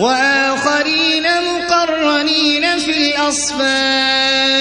وآخرين مقرنين في الأصفاد.